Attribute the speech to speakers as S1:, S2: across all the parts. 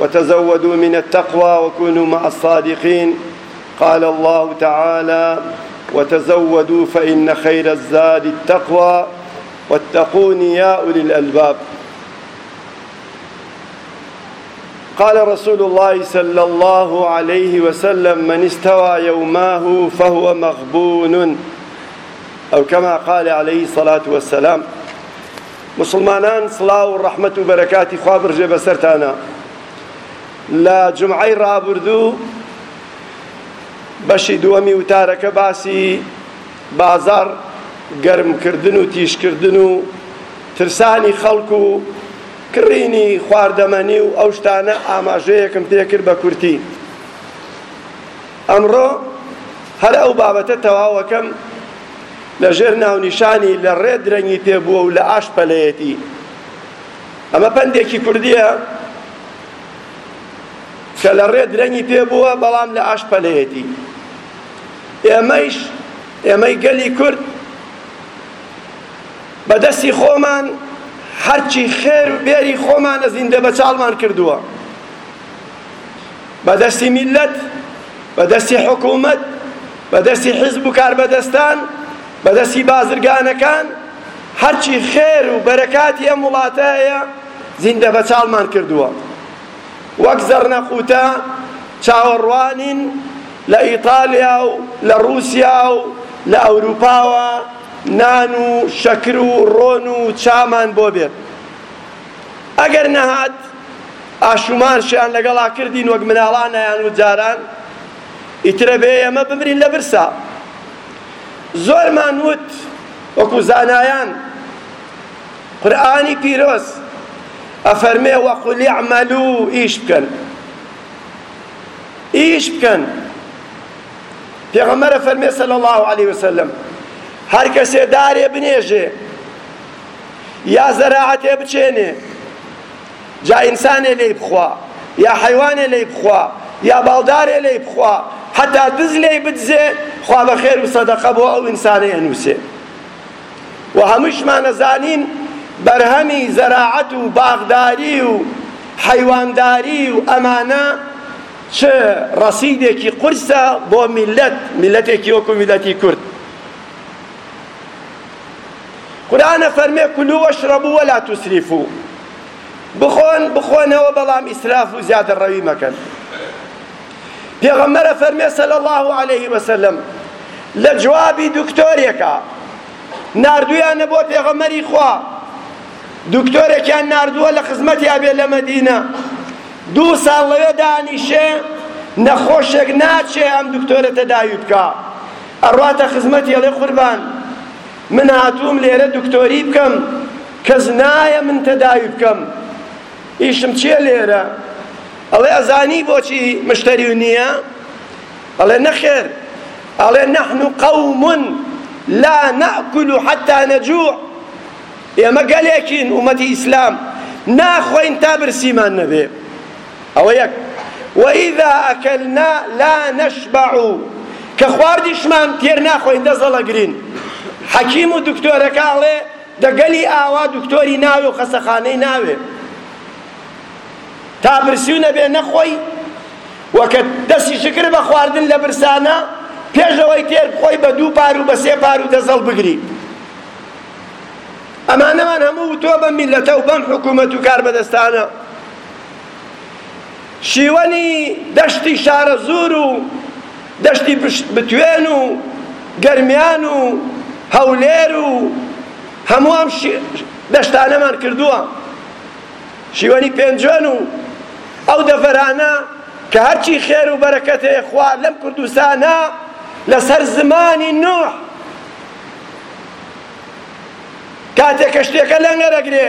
S1: وتزودوا من التقوى وكونوا مع الصادقين قال الله تعالى وتزودوا فإن خير الزاد التقوى واتقون يا أولي الألباب قال رسول الله صلى الله عليه وسلم من استوى يوماه فهو مغبون أو كما قال عليه الصلاة والسلام موسڵمانان سڵاو و ڕەحمەت و بەرەکاتی خوا بڕژێ بەسەرتانا لە جمعەی ڕابردوو بەشی دووەمی وتارەکە باسی بازار گەرمکردن و تیشکردن و ترسانی خەڵک و کڕینی خواردەمەنی و ئەو شتانە ئاماژەیەکم پێکرد بە کورتی ئەمڕۆ هەر ئەو بابەتە تەواوەکەم لە ژێر ناونیشانی لە ڕێ درەنگی پێبووە و لە ئاش پەلەیەتی. ئەمە پەندێکی کوردییە کە لە ڕێ درەنگی پێبووە بەڵام لە ئاش پەلەیەتی. ئێمەیش ئێمەی گەلی کورد بە دەستی خۆمان هەرچی خێر و بێری خۆمانە زیندە بەچاڵمان کردووە. بەدەستی میللەت بەدەستی حکوومەت بەدەستی حیزب و کاربەدەستان بەدەستی بازرگانەکان هەرچی خێر و بەرەکاتی ئەم وڵاتە هەیە زیندە بە چاڵمان کردووە وەک زەڕنەقوتە چاوەڕوانین لە ئیتالیا و لە ڕووسیا و لە ئەوروپاوە نان و شەکر و ڕۆن و چامان بۆ بێت ئەگەر نەهات ئاشومان شیان لەگەڵا کردین وەک مناڵانیان و جاران ئیترە بێ ئێمە بمرین لە برسا زۆرمان وت وەکو زانایان قورئانی پیرۆز ئەفەرمێ وەقل اعملو ئیش بکەن ئیش بکەن پێغەمبەر فەرمێ صلی الله علیه وسلم هەر کەسێ دارێ بنێژێ یا زەراعەتێ بچێنێ جا ئینسانێ لێی بخوا یا حەیوانێ لێی بخوا یا باڵدارێ لێی بخوا حەتا دز لێی بدزێ خوا بە خێر و سەدەقە بۆ ئەو ئینسانەی ئەنووسێ و هەمووشمان ئەزانین بەرهەمی زەراعەت و باغداری و حەیوانداری و ئەمانە چ ڕەسیدێکی قورسە بۆ میلەت میلەتێکی وەکو میلەتی کورد قورئان ئەفەرمێ کلو واشربو ولا تسرفو بخۆن بخۆنەوە بەڵام ئیسراف و زیادە ڕەوی مەکەن پێغەمبەر ئەفەرمێ صلی الله علیه وسلم لە جوابی دکتۆرێکە ناردویانە بۆ پێغەمەری خوا دکتۆرێکیان ناردووە لە خزمەتی ئەبێ لە مەدینە دوو ساڵ لەوێ دانیشێ نەخۆشێک ناچێ ئەم دکتۆرە تەداوی بکە ئەڕواتە خزمەتی ئەڵێ قوربان من هاتووم لێرە دکتۆری بکەم کەس نایە من تەداوی بکەم ئیشم چییە لێرە ئەڵێ ئەزانی بۆچی مشتری و نییە ئەڵێ نەخێر ئەڵێ نحن قوم لا نأكل حتى نجوع ئێمە گەلێکین ئومەتی ئیسلام ناخۆین تا برسیمان نەبێ ئەوە یەک، و اذا اکلنا لا نشبع کە خواردیشمان تێر ناخۆین دەزەڵەگرین، حەکیم و دکتۆرەکە ئەڵێ دە گەلی ئاوا دکتۆری ناوێ و خەسەخانەی ناوێ تا برسیو نەبێ نەخۆی و کە دەستی شکر بە خواردن لە برسانە پێشەوەی تێر بخۆی بە دوو پار و بە سێ پار و دەزەڵ بگری ئەمانەمان هەموو تۆ بەم میلەتە و بەم حکومەت و کاربەدەستانە شیوەنی دەشتی شارەزوور و دەشتی بتوێن و گەرمیان و هەولێر و هەموو ئەم دەشتانەمان کردووە شیوەنی پێنجوێن و ئەو دەڤەرانە کە هەرچی خێر و بەرەکەت هەیە خوا لەم کوردستانە لەسەر زمانی نوح کاتێک کەشتیەکە لەنگەرەگرێ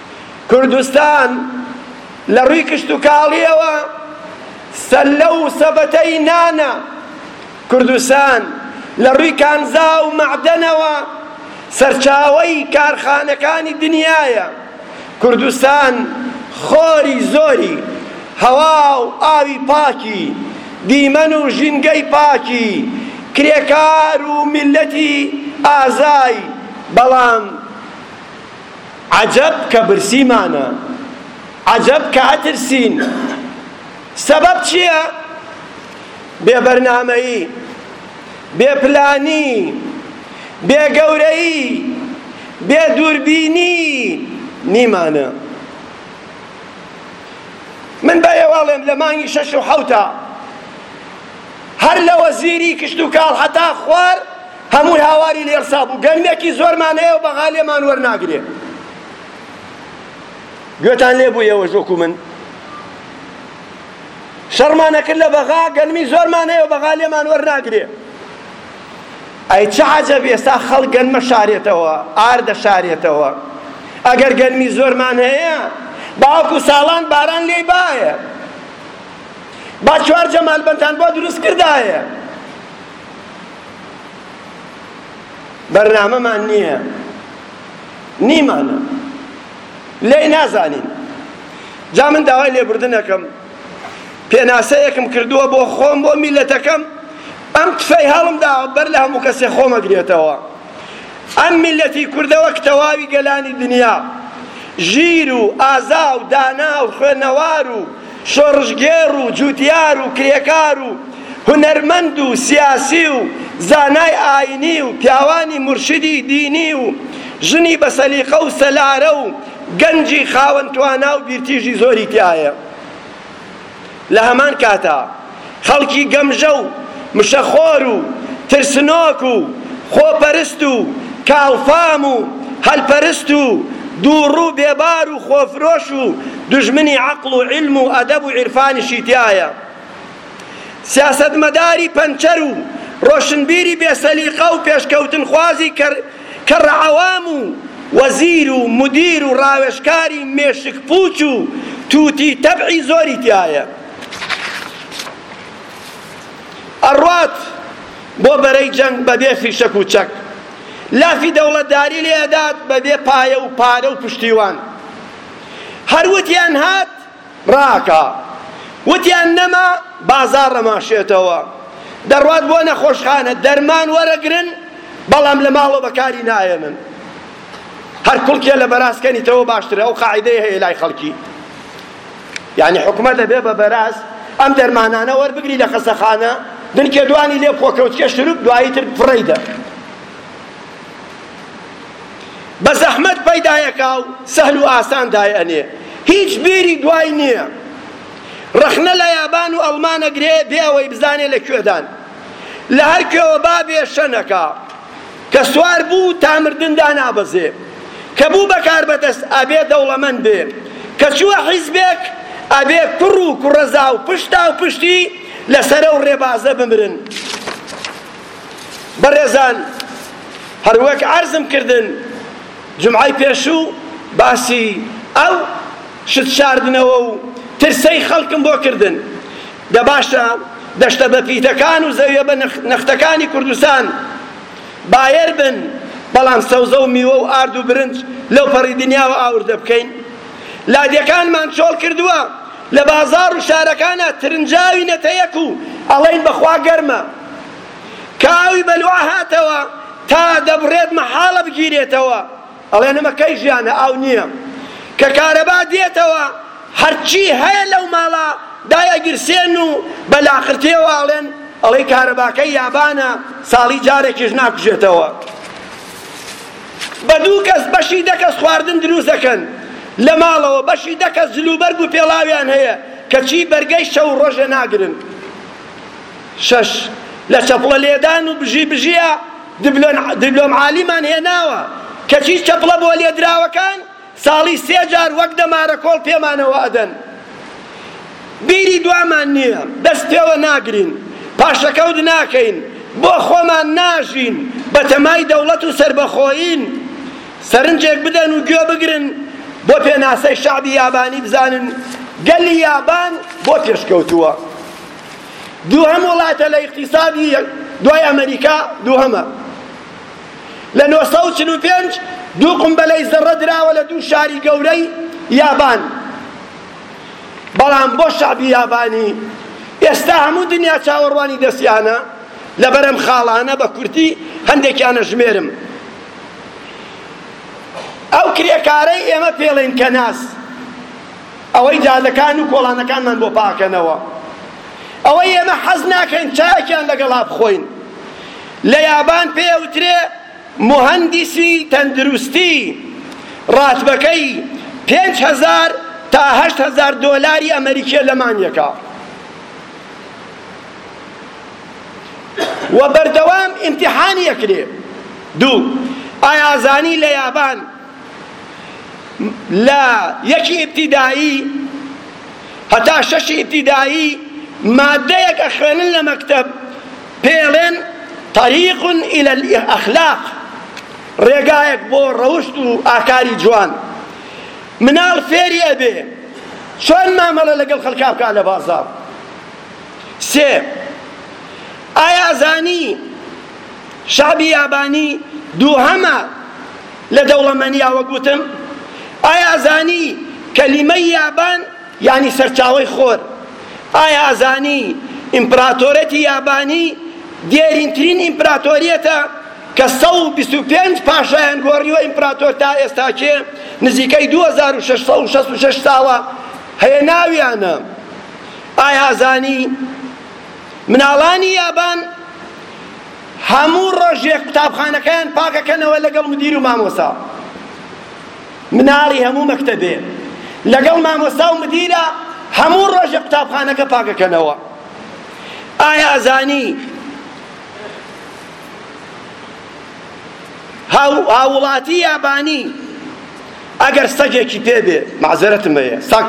S1: کوردستان لە ڕووی کشتوکاڵییەوە سەللە و سەبەتەی نانە، کوردستان لە ڕووی کانزا و مەعدەنەوە سەرچاوەی کارخانەکانی دنیایە، کوردستان خۆری زۆری هەوا و ئاوی پاکی دیمەن و ژینگەی پاکی کرێکار و میللەتی ئازای بەڵام عەجەب کە برسیمانە، عەجەب کە ئەترسین، سەبەب چییە؟ بێ بەرنامەیی، بێ پلانی، بێ گەورەیی، بێ دووربینی نیمانە. من بە ئێوە ئەڵێم لە مانگی شەش و حەوتا هەر لە وەزیری کشتوکاڵ هەتا خوار هەمووی هاواری لێڵسا بوو گەنمێکی زۆرمان هەیە و بەغا لێمان وەرناگرێ گوێتان لێ بوو ئێوەش وەکو من شەڕمان نەکرد لە بەغا گەنمی زۆرمان هەیە و بەغا لێمان وەرناگرێ ئەی چ عەجەب ئێستا خەڵک گەنمە شارێتەوە ئار دەشارێتەوە ئەگەر گەنمی زۆرمان هەیە باوکو ساڵان باران لێی بایە با چوار جەمال بەندان بۆ دروست کردایە بەرنامەمان نییە نیمانە لێی نازانین جا من داوای لێبوردنەکەم پێناسەیەکم کردووە بۆ خۆم بۆ میلەتەکەم ئەم تفەی هەڵم دا بەر لە هەموو کەسێ خۆمەگرێتەوە ئەم میلەتی کوردەوە کە تەواوی گەلانی دنیا ژیر و ئازا و دانا و خوێنەوار و شۆڕشگێڕ و جووتیار و کرێکار و هونەرمەند و سیاسی و زانای ئایینی و پیاوانی مورشیدی دینی و ژنی بە سەلیقە و سەلارە و گەنجی خاوەن توانا و بیرتیژی زۆری تیایە لە هەمان کاتا. خەڵکی گەمژە و مشەخۆر و ترسنۆک و خۆپەرست و کاڵفام و هەلپەرست و دووڕوو بێبار و خۆفرۆش و دوژمنی عەقڵ و عیلم و ئەدەب و عیرفانیشی تیایە. سیاسەتمەداری پەنچەر و ڕۆشنبیری بێسەلیقە و پێشکەوتنخوازی کەڕەعەوام و وەزیر و مودیر و ڕاوێژکاری مێشکپووچ و تووتی تەبعی زۆری تیایە. ئەڕوات بۆ بەرەی جەنگ بەبێ فیشەک و چەک، لافی دەوڵەتداری لێ ئەدات بەبێ پایە و پارە و پشتیوان. هەر وتیان هات ڕاکا، وتیان نەما بازاڕ ئەماشێتەوە. دەڕوات بۆ نەخۆشخانە دەرمان وەرەگرن، بەڵام لە ماڵەوە بەکاری نایەنن. هەر کوڵکێ لە بەرازکەنیتەوە باشترە، ئەو قاعیدەیە هەیە لای خەڵکی. یانی حکومەت دەبێ بە بەراز ئەم دەرمانانە وەربگری لە خەسەخانە دنکێ دوانی لێ بخۆ کەوچکێ شروب دوایی تر فڕەی دە بە زەحمەت پەیدایەکا و سەهل و ئاسان دای ئەنێ هیچ بیری دوای نییە ڕەخنە لە یابان و ئەڵمانە گرێ بێ ئەوەی بزانێ لە کوێدان لە هەر کوێوە بابێ شەنەکە کە سوار بوو تا مردن دانابەزێ کە بوو بە کاربەدەست ئەبێ دەوڵەمەند بێ کە چووە حیزبێک ئەبێ کوڕ و کوڕەزا و پشتا و پشتی لەسەرە و ڕێبازە بمرن بەڕێزان هەروەک عەرزم کردن جمعی پێشوو باسی ئەو شت شاردنەوە و ترسەی خەڵکم بۆ کردن دە باشە دەشتە بەپیتەکان و زەویە بە نەختەکانی کوردستان بایەر بن بەڵام سەوزە و میوە و ئارد و برنج لەو پەڕی دنیاوە ئاوردە بکەین لادێکانمان چۆڵ کردووە لە بازار و شارەکانە ترنجاوی نەتەیەک و ئەڵین بەخوا گەرمە کاوی بەلوعە هاتەوە تا دەبڕێت مەحاڵە بگیرێتەوە ئەڵێ نمەکەی ژیانە ئاو نیە کە کارەبا دێتەوە هەرچی هەیە لەو ماڵە دای ئەگیرسێن و بە لاقرتێوە ئەڵێن ئەڵێ کارەباکەی یابانە ساڵی جارێکیش ناکوژێتەوە بە دوو کەس بەشی دە کەس خواردن دروست دەکەن لە ماڵەوە بەشی دە کەس جلوبەرگ و پێڵاویان هەیە کەچی بەرگەی شەو ڕۆژێ ناگرن شەش لە چەپڵە لێدان و بژی بژیە دیبلۆم عالیمان هێناوە، کەچی چەپڵە بۆ لێدراوەکان ساڵی سێ جار وەک دەمارە کۆڵ پێمانەوە ئەدەن. بیری دوامان نییە، دەست پێوە ناگرین، پاشەکەوت ناکەین، بۆ خۆمان ناژین، بەتەمای دەوڵەت و سەربەخۆیین. سەرنجێک بدەن و گوێ بگرن بۆ پێناسەی شەعبی یابانی بزانن گەلی یابان بۆ پێشکەوتووە. دووهەم وڵاتە لە ئیقتیسادی یەک دوای ئەمەریکا دووهەمە لە نۆ سەد و چل و پێنج دوو قومبەلەی زەڕە دراوە لە دوو شاری گەورەی یابان بەڵام بۆ شەعبی یابانی ئێستا هەموو دنیا چاوەڕوانی دەستیانە لەبەرم خاڵانە بە کورتی هەندێکیانە ژمێرم ئەو کرێکارەی ئێمە پێڵین کەناس ئەوەی جادەکان و کۆڵانەکانمان بۆ پاکەنەوە، ئەوەی ئێمە حەز ناکەین چایەکیان لەگەڵا بخۆین. لە یابان پێی ئەوترێ موهەندیسی تەندروستی، ڕاتبەکەی پێنج هەزار تا هەشت هەزار دۆلاری ئەمەریکییە لە مانگێکا. و بەردەوام ئیمتیحانی ئەکرێ. دوو، ئایا ئەزانی لە یابان لە یەکی ئیبتیدایی هەتا شەشی ئیبتیدایی مادەیەک ئەخوێنن لە مەکتەب پێڵێن طریق الى الاخلاق ڕێگایەک بۆ ڕەوشت و ئاکاری جوان مناڵ فێری ئەبێ چۆن مامەڵە لەگەڵ خەڵکا بکا لە بازاڕ سێ ئایا زانی شەعبی یابانی دووهەمە لە دەوڵەمەنیا وەک وتم ئایا ئەزانی کەلیمەی یابان یانی سەرچاوەی خۆر ئایا ئەزانی ئیمپراتۆرەتی یابانی دێرینترین ئیمپراتۆریەتە کە سەد و بیست و پێنج پاشایان گۆڕیوە ئیمپراتۆر تا ئێستا کێ نزیکەی دوو هەزار و شەش سەد و شەست و شەش ساڵە هەیە ناویانە ئایا ئەزانی مناڵانی یابان هەموو ڕۆژێک قوتابخانەکەیان پاکەکەنەوە لەگەڵ مدیر و مامۆسا مناڵی هەموو مەکتەبێ لەگەڵ مامۆستا و مدیرە هەموو ڕۆژێک قوتابخانەکە پاکەکەنەوە ئایا ئەزانی هاوڵاتی یابانی ئەگەر سەگێکی پێ بێ مەعزەرەتم هەیە سەگ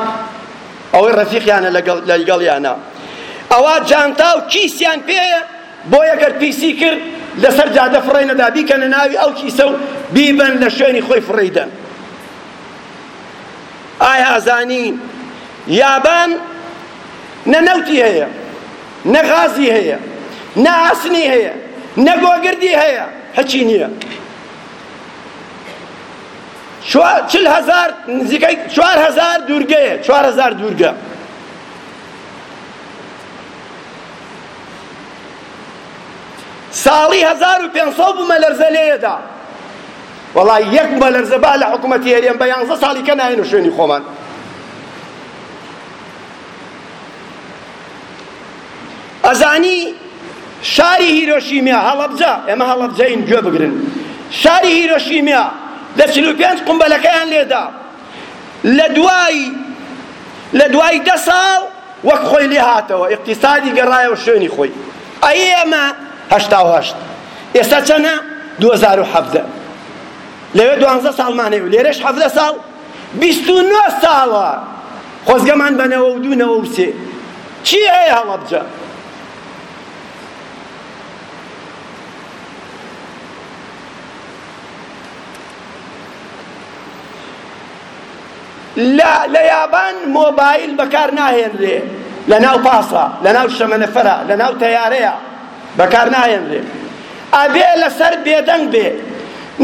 S1: ئەوەی ڕەفیقیانە لەگەڵ لەیگەڵیانە ئەوا جانتا و کیسیان پێیە بۆیە گەر پیسی کرد لەسەر جادە فڕێ نەدا بیکەنە ناوی ئەو کیسە و بیبەن لە شوێنی خۆی فڕێی دەن ئایا ئەزانی یابان نە نەوتی هەیە نە غازی هەیە نە ئاسنی هەیە نە گۆگردی هەیە هەچی نییە چل هەزار نزیکەی چوار هەزار دوورگەیە چوار هەزار دوورگە ساڵی هەزار و پێنج سەد بوومەلەرزە لێیەدا وەڵا یەک بوومەلەرزە با لە حکوومەتی هەرێم بە یانزە ساڵی کە ناین و شوێنی خۆمان ئەزانی شاری هیرۆشیمیا هەڵەبجە ئێمە هەڵەبجەین گوێ بگرن شاری هیرۆشیمیا لە چل و پێنج قومبەلەکەیان لێدا لە دوای لە دوای دە ساڵ وەک خۆی لێ هاتەوە ئیقتیسادی گەڕایەوە شوێنی خۆی ئەی ئێمە هەشتا و هەشت ئێستا چەنە دوو هەزار و حەڤدە لەوێ دوانزە ساڵمانەیە و لێرەش حەڤدە ساڵ بیست و نۆ ساڵە خۆزگەمان بە نەوە و دوو نەوە و سێ چی هەیە هەڵەبجە لە یابان مۆبایل بەکار ناهێنرێ لە ناو پاسە لە ناو شەمەنەفەرە لە ناو تەیارەیە بەکار ناهێنرێ ئەبێ لەسەر بێدەنگ بێ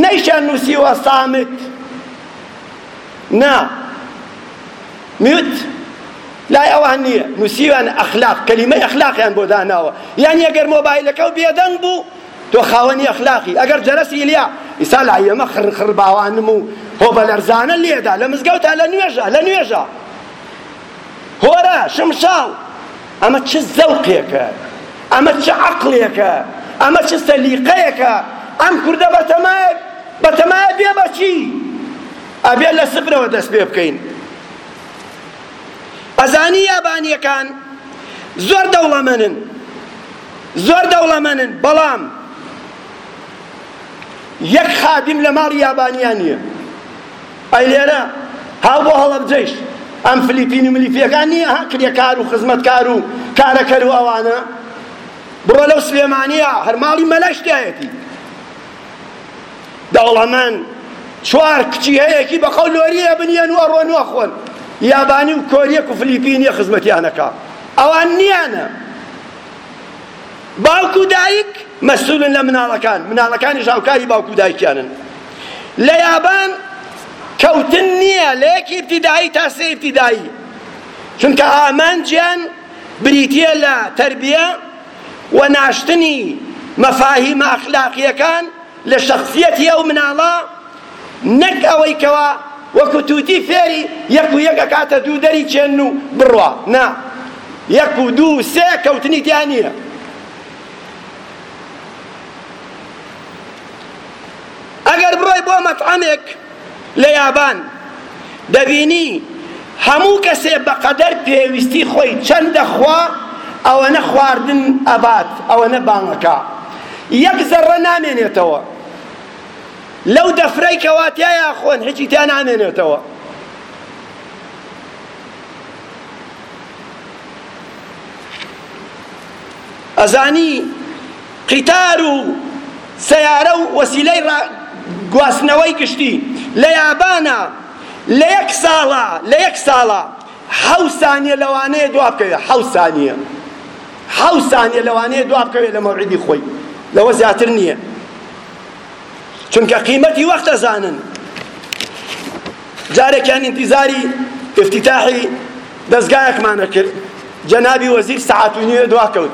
S1: نەیشان نووسیوە سامت نا میوت لای ئەوان نییە نووسیوان ئەخلاق کەلیمەی ئەخلاقیان بۆ داناوە یانی ئەگەر مۆبایلەکە و بێدەنگ بوو تۆ خاوەنی ئەخلاقی ئەگەر جەرەسی ئیلیا ئیسا لای ئێمە خڕخڕ باوانم و هۆبەلەرزانە لێدا لە مزگەوتا لە نوێژە لە نوێژە هۆرە شمشاڵ ئەمە چ زەوقێکە ئەمە چ عەقڵێکە ئەمە چ سەلیقەیەکە ئەم کوردە بەتەمایە بەتەمایە بێ بەچی ئەبێ لە سفرەوە دەست پێ بکەین ئەزانی یابانیەکان زۆر دەوڵەمەنن زۆر دەوڵەمەنن بەڵام یەک خادم لە ماڵی یابانیان نییە ئەی لێرە هاو بۆ هەڵەبجەیش ئەم فلیپین و ملیپیەکان نیە ها کرێکار و خزمەتکار و کارەکەر و ئەوانە بڕۆ لەو سلێمانیە هەر ماڵی مەلایش تایەتی دەوڵەمەن چوار کچی هەیەکی بە خەو لۆریە بنیەن و ئەڕۆن و ئەخۆن یابانی و کۆریەک و فلیپینیە خزمەتیانەکە ئەوان نیانە باوک و دایک مەسولن لە مناڵەکان مناڵەکانیش هاوکاری باوک و دایکیانن لە یابان کەوتن نییە لە یەک ئیبتیدایی تا سێ ئیبتیدایی، چونکە ئامانجیان بریتییە لە تەربیە و ناشتنی مەفاهیمە ئەخلاقییەکان لە شەخسییەتی ئەو مناڵە، نەک ئەوەی کەوا وەکو تووتی فێری یەک و یەک ئەکاتە دوو دەری چێن و بڕوا، نا یەک و دوو و سێ کەوتنی تیا نییە. ئەگەر بڕۆی بۆ مەتعەمێک لە یابان دەبینی هەموو کەسێ بەقەدەر پێویستی خۆی چەند دەخوا ئەوەنە خواردن ئەبات ئەوەنە بانگەکە یەک زەڕە نامێنێتەوە لەو دەفرەی کەوا تیایا خۆن هیچی تیا نامێنێتەوە ئەزانی قیتار و سەیارە و وەسیلەی ڕا گواستنەوەی گشتی لە یابانا لە یەک ساڵا لە یەک ساڵا حەوت سانیە لەوانەیە دوا بکەوێ حەوت سانیە حەوت سانیە لەوانەیە دوا بکەوێ لە مەوعیدی خۆی لەوە زیاتر نییە چونکە قیمەتی وەخت ئەزانن جارێکیان ئینتیزاری ئفتتاحی دەزگایەکمانە کرد جەنابی وەزیر سەعات و نیوێ دوا کەوت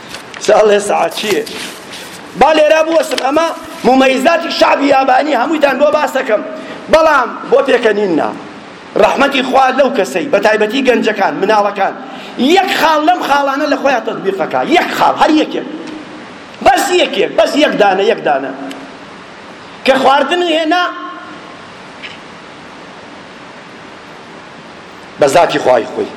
S1: سە ئەڵێ سەعات چیە با لێرا بوەسم ئەمە ممەیزاتی شعبی یابانی هەموویتان بۆ باس دەکەم بەڵام بۆ پێکەنیننا ڕەحمەتی خوا لەو کەسەی بە تایبەتی گەنجەکان مناڵەکان یەک خاڵ لەم خاڵانە لە خۆیان تەطبیقەکە یەک خاڵ هەر یەکێک بەس یەکێک بەس یەک دانە یەک دانە کە خواردن هێنا بە ذاتی خوای خۆی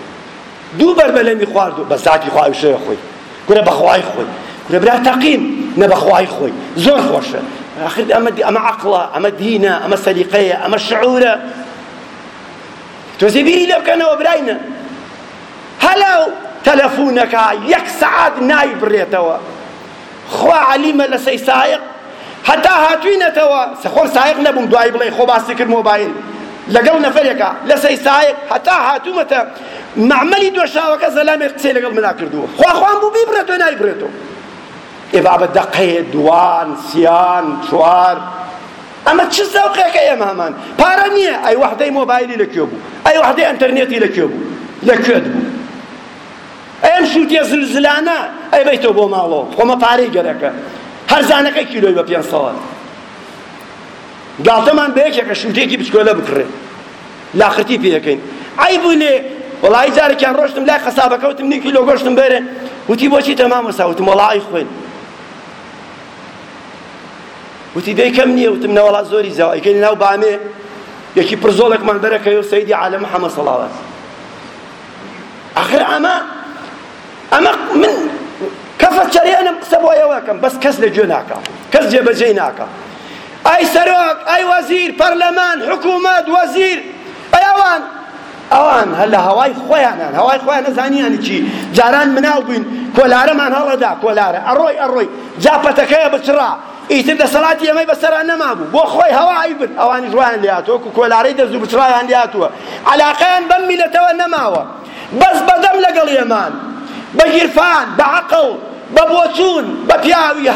S1: دوو بەرمەلەمی خوارد و بەس تاکی خوا ئەوشەوێ خۆی کورە بەخوای خۆی کورە برا تەقیم نە بەخوای خۆی زۆر خۆشە ئاخر ئەمە ئەمە عەقڵە ئەمە دینە ئەمە سەلیقەیە ئەمە شعورە تۆزێ بیری لێ بکەنەوە براینە هەلاو تەلەفونەکە یەک سەعات نایبڕێتەوە خوا عەلیمە لە سەی سایق هەتا هاتوینەتەوە خۆم سایق نەبووم دوایی بڵێ خۆ باسی کرد مۆبایل لەگەڵ نەفەرێکە لە سەی سایق هەتا هاتوومەتە معمەلی دۆشاوەکە زەلامێک قسەی لەگەڵ منا کردووە خوا خوام بوو بیبڕێتەوە نایبڕێتەوە ئێ بابە دەقەیە دوان سیان چوار ئەمە چ زەوقێکە ئێمە هەمان پارە نییە ئەی وەحدەی مۆبایلی لەکوێ بوو ئەی وەحدەی ئەنتەرنێتی لەکوێ بوو لەکوێت بوو ئەی ئەم شووتیە زلزلانە ئەیبەیتەوە بۆ ماڵەوە خۆ مە پارەی گەرەکە هەرزانەکەی کیلۆی بە پێنج سەوە گاڵتەمان بە یەکێکە شووتێکی بچکۆلە بکڕێ لاقرتی پێەکەین ئەی بوو لێ وڵی جارێکیان ڕۆشتم لای قەسابەکەوتم نیکی لۆ گۆشتم بێرێ وتی بۆچی تەمام وساوتم وڵی خوێن وتی دەی کەم نییە وتم نەوەڵا زۆری زاوایکەی ناو بامێ یەکی پرزۆڵێکمان دەرەکەی و سەیدی عالم حەمە سەڵاوات ئەخر ئەمە ئەمە من کەفە چەرێنم قسە بۆ ئێوەکەم بەس کەس لە گوێ ناکە کەس جێبەجێی ناکە ئای سەرۆک ئای وەزیر پەرلەمان حکوومەت وەزیر ئەی ئەوان ئەوان هەر لە هەوای خۆیانان هەوای خۆیان نەزانیانی چی جاران مناڵ بووین کۆلارەمان هەڵەدا کۆلارە ئەڕۆی ئەڕۆی جا پەتەکەیە بچڕا ئیتر دەسەڵاتی ئێمەی بەسەرا نەمابوو بۆ خۆی هەوا ئەیبرد ئەوانیش وایان لێ هاتووە وەکو کۆلارەی دەست و بچڕایان لێ هاتووە عەلاقەیان بەم میلەتەوە نەماوە بەس بەدەم لەگەڵ ئێمان بە گیرفان بە عەقڵ بە بۆچوون بە پیاوی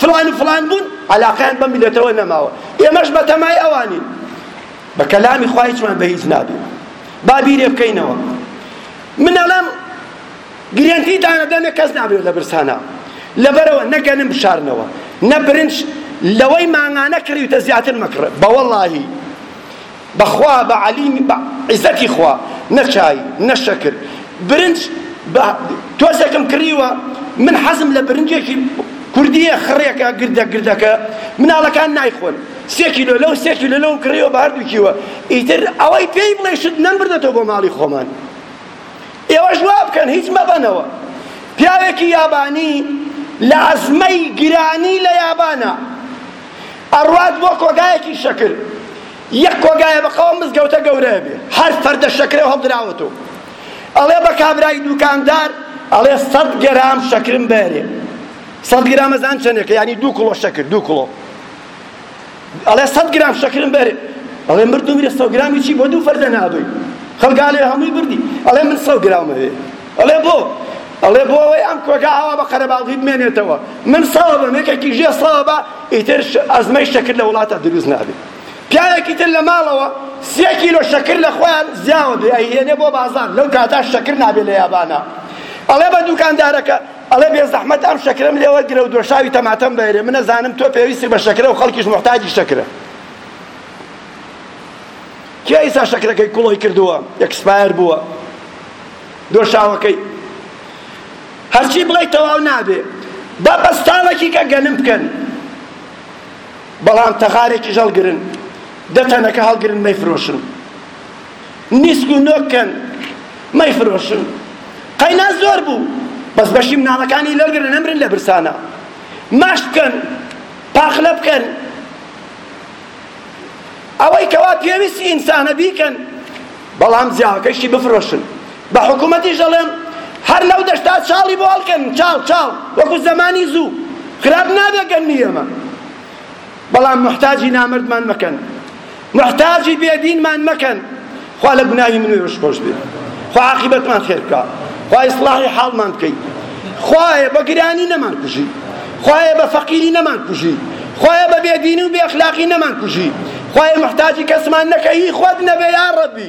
S1: فلان و فلان بوون عەلاقەیان بەم میلەتەوە نەماوە ئێمەش بە تەمای ئەوانین بە کەلامی خوا هیچمان بە هیچ نابێ با بیرێ بکەینەوە من ئەڵێم گرێنتی دانەدە نە کەس نابێت لە برسانە لەبەرەوە نە گەنم بشارنەوە نە برنج لەوەی مانگانە کڕیوتە زیاتر مەکڕە بەوەڵاهی بەخوا بە عەلی بە عیزەتی خوا نە چای نە شەکر برنج تۆزێکم کڕیوە من حەزم لە برنجێکی کوردیە خڕێکە گردە گردەکە مناڵەکان نایخۆن سێ کیلۆ لەو سێ کیلۆ لەو کڕیەوە بە هەردووکیوە ئیتر ئەوەی پێی بڵێ شت نەمبردەتەوە بۆ ماڵی خۆمان ئێوەش وا بکەن هیچ مەبەنەوە پیاوێکی یابانی لە عەزمەی گرانی لە یابانە ئەڕوات بۆ کۆگایەکی شەکر یەک کۆگایە بەقەوە مزگەوتە گەورەیە بێ هەر فەردە شەکرە هەڵدراوەتەوە ئەڵێ بە کابرای دوکاندار ئەڵێ سەد گرام شەکرم بەرێ سەد گرام ئەزان چەندێکە یعنی دوو کڵۆ شەکر دوو کڵۆ ئەڵێ سەد گرام شەکرم بەرێ ئەڵێ مردم لە سەد گرامی چی بۆ دوو فەردە نابی خەڵکا لێ هەمووی بردی ئەڵێ من سەد گرام هەیە ئەڵێ بۆ ئەڵێ بۆ ئەوەی ئەم کۆگا ئاوا بە قەرەباڵغی بمێنێتەوە من ساوە بم یەکێکی ژێ ساوە بە ئیتر ئەزمەی شەکر لە وڵاتە دروست نابێت پیاوێکی تر لە ماڵەوە سێ کیلۆ شەکر لە خۆیان زیاوە بێ ئەیهێنێ بۆ بازار لەو کاتا شەکر نابێ لە یابانە ئەڵێ بە دوکاندارەکە ئەڵێ بێزەحمەت ئەم شەکرەم لێ وەرگرە و دۆشاوی تەماتەم بەرێ من ئەزانم تۆ پێویستت بە شەکرە و خەڵکیش موحتاجی شەکرە کێ ئیسا شەکرەکەی کوڵۆی کردووە ئێکسپایر بووە دۆشاوەکەی هەرچی بڵێ تەواو نابێ با بەستاڵێکی کە گەنم بکەن بەڵام تەغارێکی ژەڵگرن دەتەنەکە هەڵگرن مەیفرۆشن نیسک و نۆک کەن مەیفرۆشن قەینا زۆر بوو بەس بەشی مناڵەکانی لەگرن نەمرن لە برسانە ماش بکەن پاخلە بکەن ئەوەی کەوا پێویستی ئینسانە بیکەن بەڵام جیاکەشی بفرۆشن بە حکوومەتیش دەڵێم هەر لەو دەشتا چاڵی بۆ هەڵکەن چاڵ چاڵ وەکو زەمانی زوو خراپ نابێت گەنمی ئێمە بەڵام موحتاجی نامەردمان مەکەن موحتاجی بێدینمان مەکەن خوا لە گوناهی من وێوەش خۆش بێت خوا عاقبەتمان خێر بکە خوا ئیسڵاحی حاڵمان بکەی خوایە بە گرانی نەمان کوژی خوایە بە فەقیری نەمان کوژی خوایە بە بێدینی و بێ ئەخلاقی نەمان کوژی خوایە محتاجی کەسمان نەکە هی خۆت نەبێ یا ڕەبی